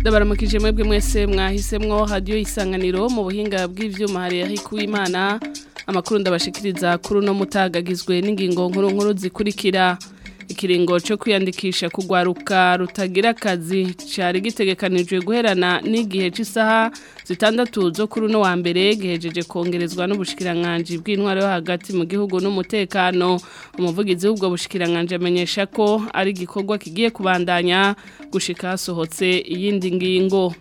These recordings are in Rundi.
ndabaramukije mwebwe mwese mwahisemwo hadiyo isanganiro mu buhinga bw'ibyuma hari uw'imana amakuru ndabashikiriza no uno mutagagizwe n'ingingo nkuru nkuru zikurikira ikiringo cyo kwiyandikisha kugwaruka rutagira akazi cyari gitegekanijwe guherana n'igihe cy'isaha zitandatu zo kuri uno wa mbere gihejeje kongerezwa n'ubushikiranganje bw'intwaro yo hagati mu gihugu n'umutekano umuvugizi w'ubwo bushikiranganje amenyesha ko ari igikorwa kigiye kubandanya gushika hasohotse iyindi ngingo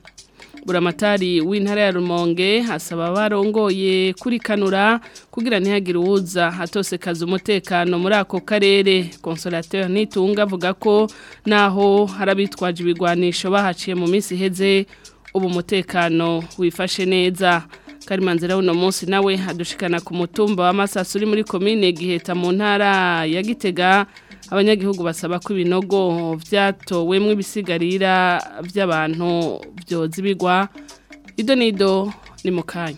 buramatari w'intara ya rumonge asaba barongoye kurikanura kugira ntihagire uwuza atosekaza umutekano muri ako karere consolateur nitunga avuga ko naho harabitwaje ibigwanisho bahaciye mu minsi Heze ubu umutekano wifashe neza karimanzira uno munsi nawe adushikana ku mutumba w'amasasu uri muri komine giheta mu ntara ya gitega abanyagihugu basaba ko ibinogo byatowemwo ibisigarira by'abantu byozibigwa ido nido ni mukanya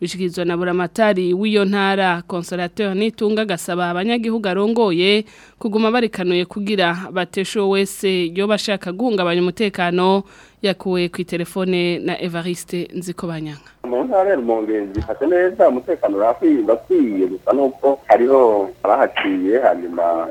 bishikirizwa na buramatari w'iyo ntara konsorateri n'itunga agasaba abanyagihugu arongoye kuguma barikanuye kugira batesho wese yo bashaka guhungabanya umutekano yakuwe ku telefone na Evariste Nzikobanyanga mu ntara ya Rumongenzi hase neza umutekano urahakwiye gusa nuko hariho abahaciye hanyuma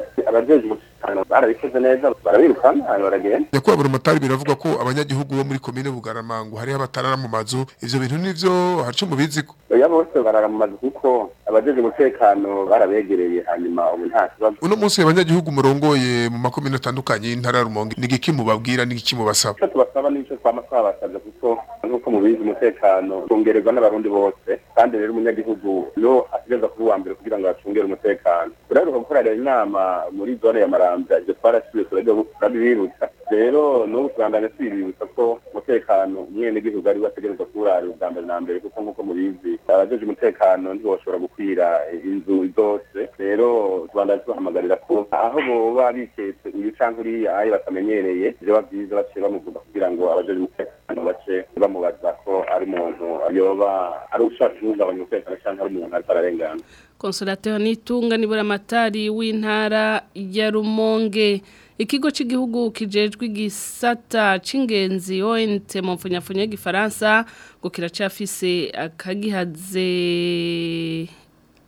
barabikoze neza barabirukana baragenda nyakubahwa motari biravuga ko abanyagihugu bo muri komine bugaramangu hariho abatarara mu mazu ivyo bintu nivyo haca umubizi ko oya bose barara mu mazu kuko abajeje umutekano barabegereye hanyuma ubu nta kibazo uno munsi abanyagihugu murongoye mu makomine atandukanye y'intara rumonge ni igiki mubabwira ni igiki mubasaba ico tubasaba nico twama twabasabye kuko nk'uko mubizi umutekano wongererwa n'abarundi bose kandi rero umunyagihugu yo ategereza kuba uwa mbere kugira ngo acungere umutekano non il di uraheruka gukorana inama muri zone ya marambya ibyo twarashyiriwe turabibibutsa rero n'ubu turangane twibibutsa ko umutekano umwenegihugu ari we ategerezwa kuwurara ubwa mbere na mbere kuko nk'uko mubizi abajeje umutekano ntiboshobora gukwira inzu zose rero tubandane tubahamagarira ko aho boba biketse uyu canke uriya ayo batamenyereye vyoba vyiza baciye bamuvuga kugira ngo abajeje umutekano bace bamubaza ko ari umuntu yoba ari ushaka guhungabanya umutekano cyangwa ari umuntu ariko ararengana konsulateri n'itunga nibura amatari w'intara ya rumonge ikigo cy'igihugu kijejwe igisata cy'ingenzi ONT mu mfunyafunyo y'igifaransa ngo kiracyafise akagihaze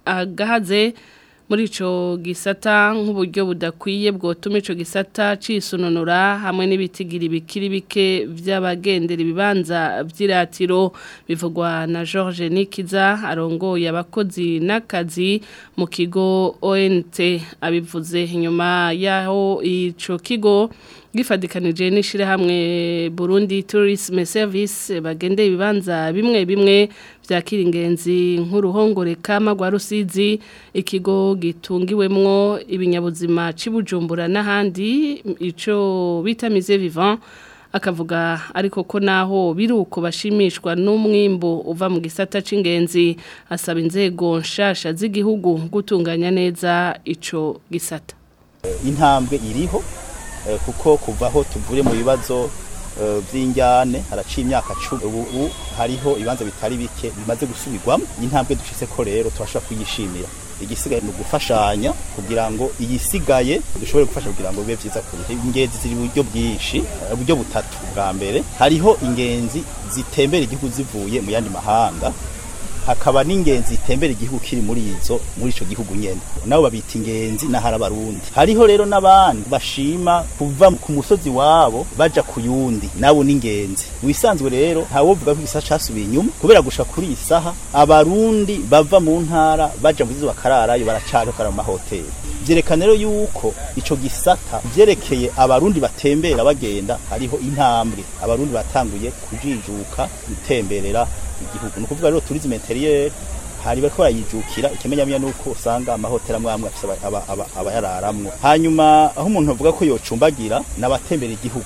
agahaze muri icyo gisata nk'uburyo budakwiye bwotuma icyo gisata cisununura hamwe n'ibitigira bikiri bike by'abagendera ibibanza by'iratiro bivugwa na George Nikiza arongoye abakozi n'akazi mu kigo ONT abivuze inyuma yaho icyo kigo bwifadikanije n'ishyirahamwe burundi turisme service bagende ibibanza bimwe bimwe byakira ingenzi nk'uruhongore kamagwa rusizi ikigo gitungiwemwo ibinyabuzima cy'ibujumbura n'ahandi icyo bita vivant akavuga ariko ko naho biruko bashimishwa n'umwimbo uva mu gisata cy'ingenzi asaba inzego nshasha z'igihugu gutunganya neza icyo gisata intambwe iriho Eh, kuko kuva aho tuvuye mu bibazo by'injyane eh, haraciye imyaka cumi ubu hariho ibibanza bitari bike bimaze gusubirwamo intambwe dushyize ko rero tubasha kuyishimira igisigaye ni ugufashanya kugira ngo iyisigaye dushobore gufasha kugira ngo bibe byiza kurusha ingenzi ziri uburyo bwinshi uburyo eh, butatu bwa mbere hariho ingenzi zitembera igihugu zivuye mu yandi mahanga hakaba n'ingenzi itembera igihugu kiri muri izo muri ico gihugu nyene nabo babita ingenzi n'ahari abarundi hariho rero n'abandi bashima kuva ku musozi wabo baja kuyundi nabo n'ingenzi wisanzwe rero ntawovuga ko igisaha casubiye inyuma kubera gushika kuri iyi saha abarundi bava mu ntara baja mu zizo bakararayo baracarokara mu mahoteli vyerekana rero yuko ico gisata vyerekeye abarundi batembera bagenda hariho intambwe abarundi batanguye kujijuka gutemberera igihugu ni ukuvuga rero turizi interiere hari bariko barayijukira ikimenyamenya nuko usanga amahoteli amwe amwe afise abayararamwo hanyuma aho umuntu avuga ko yocumbagira n'abatembera igihugu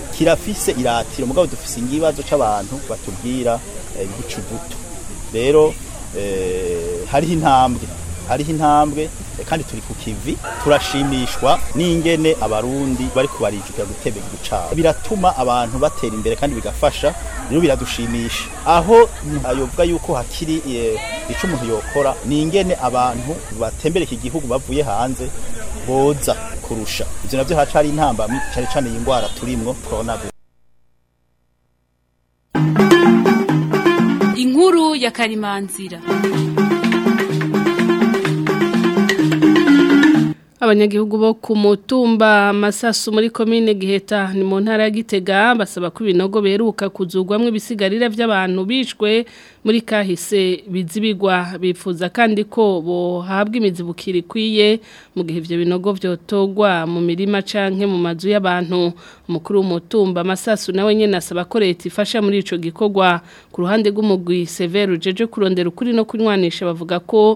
kirafise iratiro mugabo dufise ikibazo c'abantu batubwira ibicu eh, duto rero eh, hariho intambwe hariho intambwe kandi turi ku kivi turashimishwa n'ingene abarundi bari kubarijukira gutebe gucana biratuma abantu batera imbere kandi bigafasha rero biradushimisha aho ayobwa yuko hakiri e, icyo umuntu yokora ni ingene abantu batembera iki gihugu bavuye hanze boza kurusha ibyo nabyo haca intamba intambamyi cyane cyane iyi ndwara turimwo corona inkuru ya karimanzira abanyagihugu bo kumutumba masasu muri komine giheta ni mu ntara ya gitega basaba ko ibinogo beruka kuzugwamo ibisigarira by'abantu bishwe muri kahise bizibigwa bifuza kandi ko bohabwa imizibukiro ikwiye mu gihe ibyo binogo byotogwa mu mirima canke mu mazu y'abantu umukuru w'umutumba amasasu nawe nyene asaba ko leta ifasha muri ico gikogwa ku ruhande rw'umugwi Sever ujeje kurondera ukuri no kunywanisha bavuga ko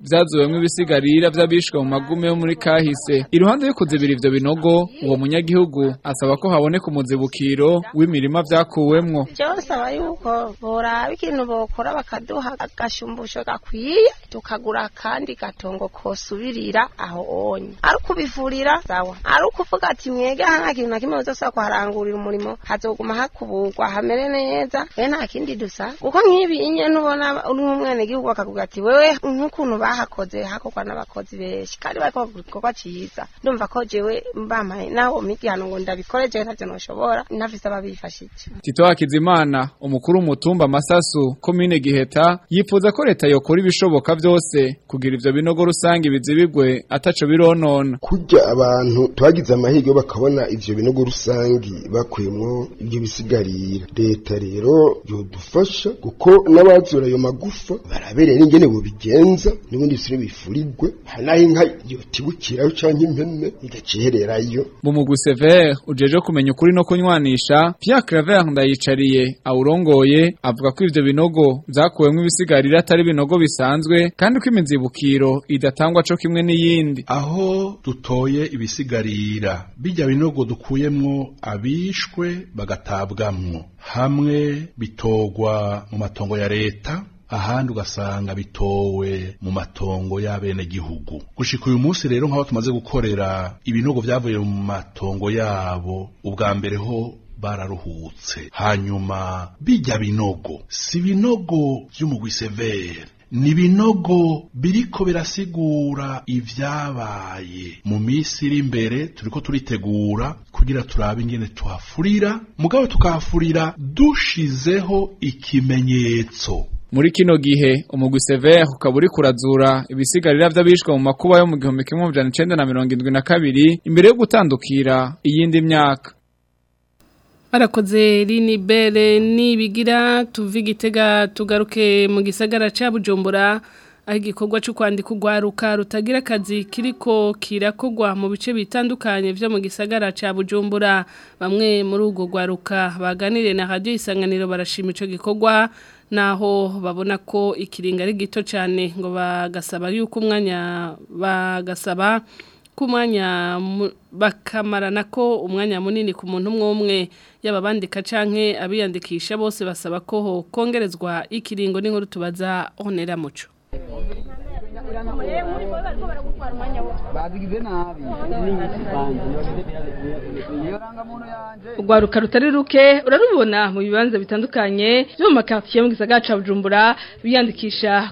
byazuwemo ibisigarira by'abishwe mu magume yo muri kahise iruhande yo ibyo binogo uwo munyagihugu asaba ko haboneka umuzibukiro w'imirima byakuwemwo cyabasaba yuko boraba ikintu bokora bakaduha agashumbusho gakwiye tukagura kandi gatongo kosubirira aho onye ari kubivurira sawa ari kuko uvuga ati mwega nta kintu na kimwe uzasaba kuharangurira umurimo hazoguma hakuburwa hamere neza we nta kindi dusa kuko nk'ibi inye nubona uri nk'umwenegihugu bakavuga ati wewe nk'ukuntu bahakoze hakorwa n'abakozi benshi kandi bari bakora igikorwa cyiza ndumva ko jewe mbamaye nawe umigihano ngo ndabikore jewe ntacyo ntushobora ntavise ababifashije tito hakizimana umukuru Mutumba masasu komine giheta yifuza ko leta yokora ibishoboka byose kugira ibyo binogo rusange bizibigwe ataco bironona kujya abantu twagize bagize amahirwe bakabona ibyo binogo rusange bakuyemwo ibyo bisigarira leta rero yodufasha kuko n'abazura ayo magufa barabereye n'ingene bobigenza n'ubundi bisire bifurirwe hari naho inka yotibukiraho canke impene igaca mu mugwi ujeje kumenya ukuri no kunywanisha Pierre Claver ndayicariye awurongoye avuga ko ibyo binogo vyakuwemwo ibisigarira atari binogo bisanzwe kandi ko imizibukiro idatangwa cyo kimwe n'iyindi aho dutoye ibisigarira bapfira bijya binogo dukuyemo abishwe bagatabwamo hamwe bitogwa mu matongo ya leta ahandi ugasanga bitowe mu matongo y'abenegihugu gushika uyu munsi rero nk'aho tumaze gukorera ibinogo byavuye mu matongo yabo ubwa mbere ho bararuhutse hanyuma bijya binogo si binogo by'umugwi severe ni binogo biriko birasigura ibyabaye mu minsi iri imbere turiko turitegura kugira turabe ingene tuhafurira mugabo tukahafurira dushizeho ikimenyetso muri kino gihe umugwi severe ukaba uri kurazura ibisigarira vy'abishwe mu makuba yo mu gihumbi kimwe ijana icenda na mirongo indwi na kabiri imbere yo gutandukira iyindi myaka barakoze rinibere nibigira tuve igitega tugaruke mu gisagara cya bujumbura aho igikorwa cyo kwandika urwaruka rutagira akazi kiriko kirakogwa mu bice bitandukanye byo mu gisagara cya bujumbura bamwe muri urwo rwaruka baganire na radiyo isanganiro barashima icyo gikorwa naho babona ko ikiringa ari gito cyane ngo bagasaba yuko umwanya bagasaba k'umwanya bakamarana ko umwanya munini ku muntu umwe umwe yaba abandika canke abiyandikisha bose basaba ko kongerezwa ikiringo n'inkuru tubaza honera muco Eh, urwaruka rutari ruke urarubona mu bibanza bitandukanye byo mu makaritsiye mu gisagara cya bujumbura biyandikisha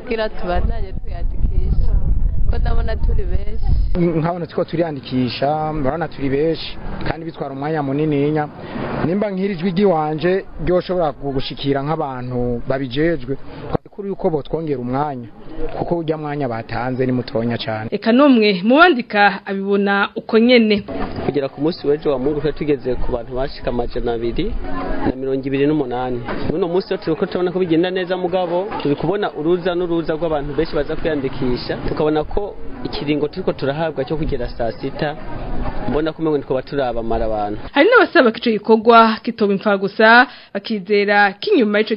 kuko tubandanye tuyandikisha ko ndabona turi benshi nkabona ko turiyandikisha murabona turi benshi kandi bitwara umwanya munininya nimba nk'iri jwi ry'iwanje ryoshobora gushikira nk'abantu babijejwe kuri uko botwongera umwanya kuko ujya mwanya batanze ni mutonya cyane reka n'umwe mu bandika abibona uko nyine kugera ku munsi w'ejo wa mungu tugeze ku bantu bashika amajana abiri na mirongo ibiri n'umunani muri uno munsi turi ko turabona ko bigenda neza mugabo turi kubona uruza n'uruza rw'abantu benshi baza kwiyandikisha tukabona ko ikiringo turi ko turahabwa cyo kugera saa sita mbona ko umwe twaba turabamara abantu hari n'abasaba ko icyo gikorwa kitoba imfa gusa bakizera ko inyuma y'icyo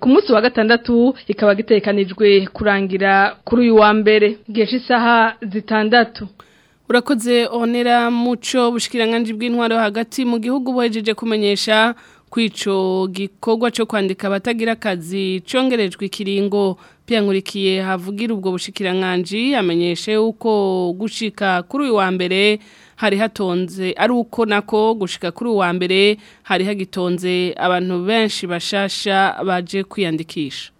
ku munsi wa gatandatu kikaba gitekanijwe kurangira kuri uyu wa mbere igihe isaha zitandatu urakoze onera muco bushikiranganji bw'intwaro hagati mu gihugu bohejeje kumenyesha kwico gikogwa cyo kwandika abatagira akazi congerejwe ikiringo piyangurikiye havugira ubwo bushikiranganji yamenyeshe uko gushika kuri uyu wa mbere hari hatonze ari uko nako gushika kuri uyu wa mbere hari hagitonze abantu benshi bashasha baje kwiyandikisha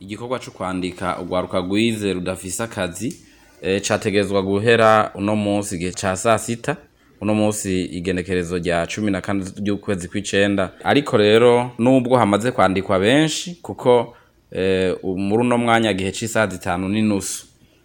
igikorwa cyo kwandika urwaruka rwize rudafise akazi eh, categezwa guhera uno munsi igihe ca saa sita uno munsi igenekerezo rya cumi na kane ry'ukwezi kw'icenda ariko rero nubwo hamaze kwandikwa benshi kuko eh, muri uno mwanya gihe cy'isaha zitanu n'inusu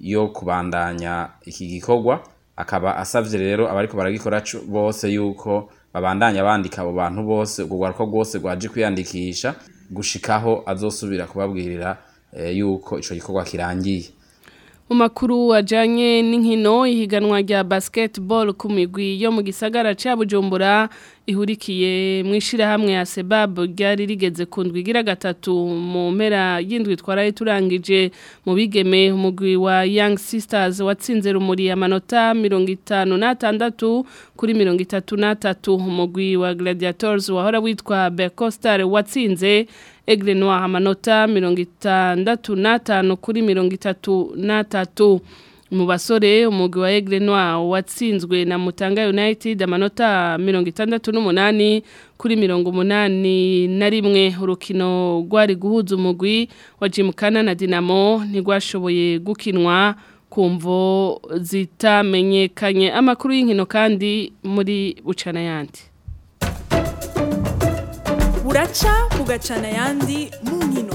yo kubandanya iki gikorwa akaba asabye rero abariko baragikora bose yuko babandanya bandika abo bantu bose ubwo rwaruka rwose rwaje kwiyandikisha gushikaho azosubira kubabwirira eh, yuko ico gikorwa kirangiye mu makuru ajyanye n'inkino ihiganwa rya basketball ku migwi yo mu gisagara cya bujumbura ihurikiye mu ishyirahamwe ya Sebab ryari rigeze ku igira gatatu mu mera y'indwi twaraye turangije mu bigeme umugwi wa young sisters watsinze rumuri amanota mirongo itanu n'atandatu kuri mirongo itatu n'atatu umugwi wa gladiators wahora witwa bekositari watsinze Egrenwa amanota mirongo itandatu n'atanu kuri mirongo itatu n'atatu mu basore umugwi wa Egrenwa watsinzwe na Mutanga United amanota mirongo itandatu n'umunani kuri mirongo umunani na rimwe urukino rwari guhuza umugwi wa Jimkana na Dinamo ntigwashoboye gukinwa ku mvo zitamenyekanye amakuru y'inkino kandi muri bucana yandi buraca bugacana ayandi mu nkino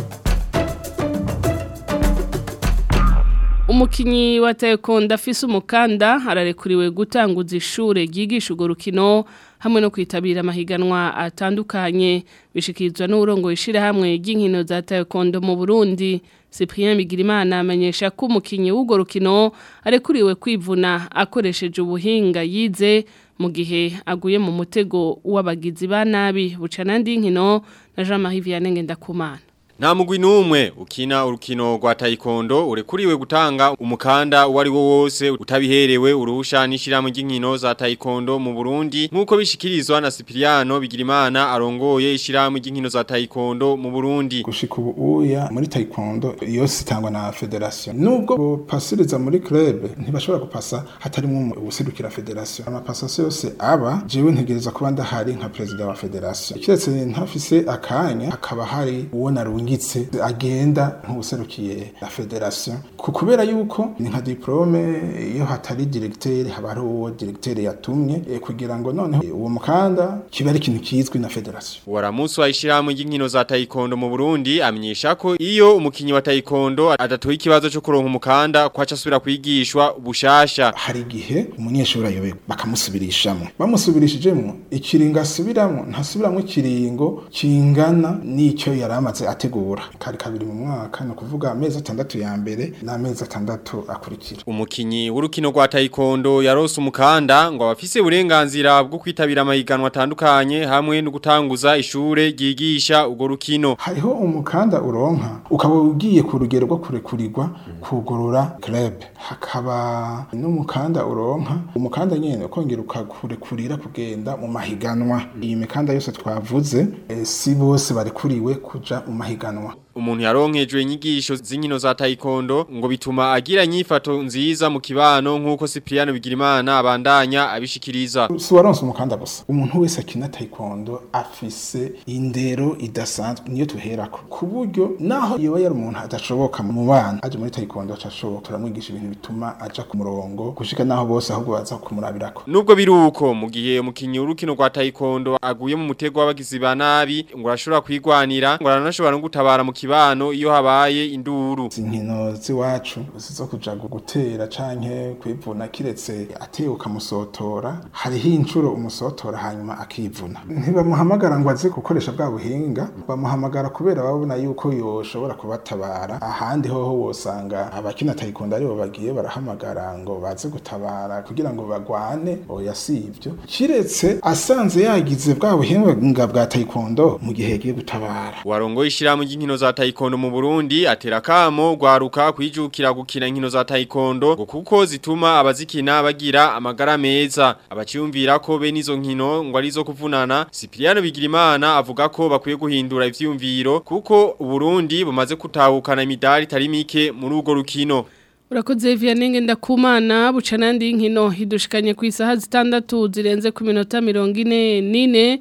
umukinnyi wa taekwondo afise umukanda ararekuriwe gutanguza ishure ryigisha urwo rukino hamwe no kwitabira amahiganwa atandukanye bishikirizwa n'uburongo ishyirahamwe ry'inkino za taekwondo mu burundi cyprien bigirimana amenyesha ko umukinnyi w'urwo rukino arekuriwe kwivuna akoresheje ubuhinga yize mu gihe aguye mu mutego w'abagizi ba nabi buca nkino na jean marie vianney ngendakumana Nta mugwi n'umwe ukina urukino rwa taikondo urekuriwe gutanga umukanda uwo ari wo wose utabiherewe uruhusha n'ishyirahamwe ry'inkino za taikondo mu Burundi nk'uko bishikirizwa na Cipriano Bigirimana arongoye ishyirahamwe ry'inkino za taikondo mu Burundi. Gushika ubu uya muri taikondo yose itangwa na federation. Nubwo pasiriza muri club ntibashobora gupasa hatarimo ubuserukira federation. Amapasasi yose aba jewe ntegereza kuba ndahari nka president wa federation. Kiretse ntafise akanya akaba hari uwo naruye ingitse agenda nk'ubuserukiye la federation kubera yuko ni nka diplome iyo hatari directeur haba ari uwo directeur yatumye e, kugira ngo noneho eh, uwo mukanda kiba ari ikintu kizwi na federation waramusu mu y'inkino za taekwondo mu Burundi amenyesha ko iyo umukinyi wa taekwondo adatoye ikibazo cyo kuronka umukanda kwaca asubira kwigishwa ubushasha hari igihe umunyeshuri ayobe bakamusubirishamo bamusubirishijemo ikiringa asubiramo ntasubiramo ikiringo kingana n'icyo yaramaze ategura gutegura kari kabiri mu mwaka ni ukuvuga amezi atandatu ya mbere n'amezi atandatu akurikira umukinyi w'urukino rwa taekwondo yarose umukanda ngo abafise uburenganzira bwo kwitabira amahiganwa atandukanye hamwe no gutanguza ishure ryigisha urwo rukino hariho umukanda uronka ukaba ugiye ku rugero rwo kurekurirwa kugorora club hakaba n'umukanda uronka umukanda nyene ukongera ukakurekurira kugenda mu mahiganwa iyi mikanda yose twavuze eh, si bose barekuriwe kuja mu mahiganwa Ganois. umuntu yaronkejwe inyigisho z'inkino za taekwondo ngo bituma agira nyifato nziza mu kibano nk'uko Cypriano Bigirimana abandanya abishikiriza suwaronse umukanda gusa umuntu wese akina taekwondo afise indero idasanzwe niyo tuherako kuburyo naho yoba yari umuntu adashoboka mu bana aje muri taekwondo acashoboka turamwigisha ibintu bituma aja ku murongo gushika naho bose ahubwo baza kumurabirako nubwo biruko mu gihe umukinyi urukino rwa taekwondo aguye mu mutego w'abagizi ba nabi ngo arashobora kwigwanira ngo aranashobora no gutabara mu kibano iyo habaye induru inkino z'iwacu zo kuja gutera canke kwivuna kiretse ateye ukamusotora hari inshuro umusotora hanyuma akivuna ntibamuhamagara ngo aze gukoresha bwa buhinga bamuhamagara kubera babona yuko yoshobora kubatabara ahandi hoho wosanga abakina tayikondo aribo bagiye barahamagara ngo baze gutabara kugira ngo bagwane oya si ivyo kiretse asanze yagize bwa buhinga bwa tayikondo mu gihe yagiye gutabara warongoye ishirahamwe ry'inkino za taikondo mu Burundi atera kamo gwaruka kwijukira gukina za taikondo ngo kuko zituma abazikina bagira amagara meza abaciyumvira ko be nizo nkino ngo arizo kuvunana Cipriano Bigirimana avuga ko bakwiye guhindura ivyumviro kuko Burundi bumaze kutahukana imidari tari mike muri urwo rukino Urakoze Vianney ndakumana bucanandi inkino hidushikanye ku isaha zitandatu zirenze ku minota nine.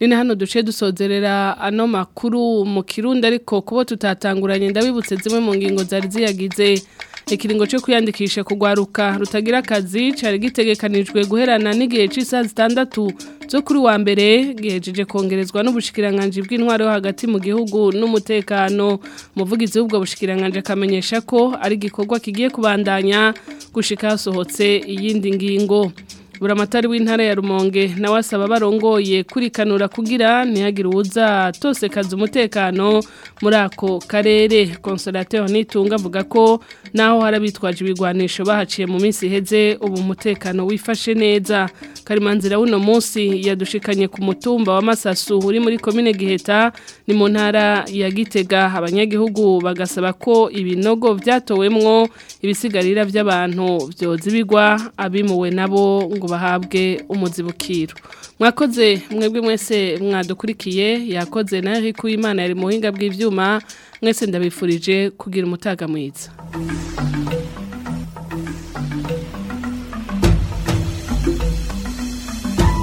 none hano duce dusozerera ano makuru mu kirundi ariko kubo tutatanguranye ndabibutse zimwe mu ngingo zari ziyagize ikiringo cyo kwiyandikisha kugwaruka rutagira akazi cyari gitegekanijwe guherana n'igihe cy'isaha zitandatu zo kuri wa mbere gihejeje kongerezwa n'ubushikiranganje bw'intwaro yo hagati mu gihugu n'umutekano umuvugizi w'ubwo bushikiranganje akamenyesha ko ari igikorwa kigiye kubandanya gushika hasohotse iyindi ngingo buramatari w'intara ya rumonge nawe asaba barongoye kurikanura kugira ntihagire tose tosekaza umutekano muri ako karere consolateri nitunga avuga ko naho harabitwaje ibigwanisho bahaciye mu minsi heze ubu umutekano wifashe neza karimanzira w'uno munsi yadushikanye ku mutumba wa masasu uri muri komine giheta ni mu ntara ya gitega abanyagihugu bagasaba ko ibinogo byatowemwo ibisigarira by'abantu byoza ibigwa abimuwe nabo ngo ngo bahabwe umuzibukiro mwakoze mwebwe mwese mwadukurikiye yakoze na Eric Uwimana yari muhinga bw'ivyuma mwese ndabifurije kugira umutaga mwiza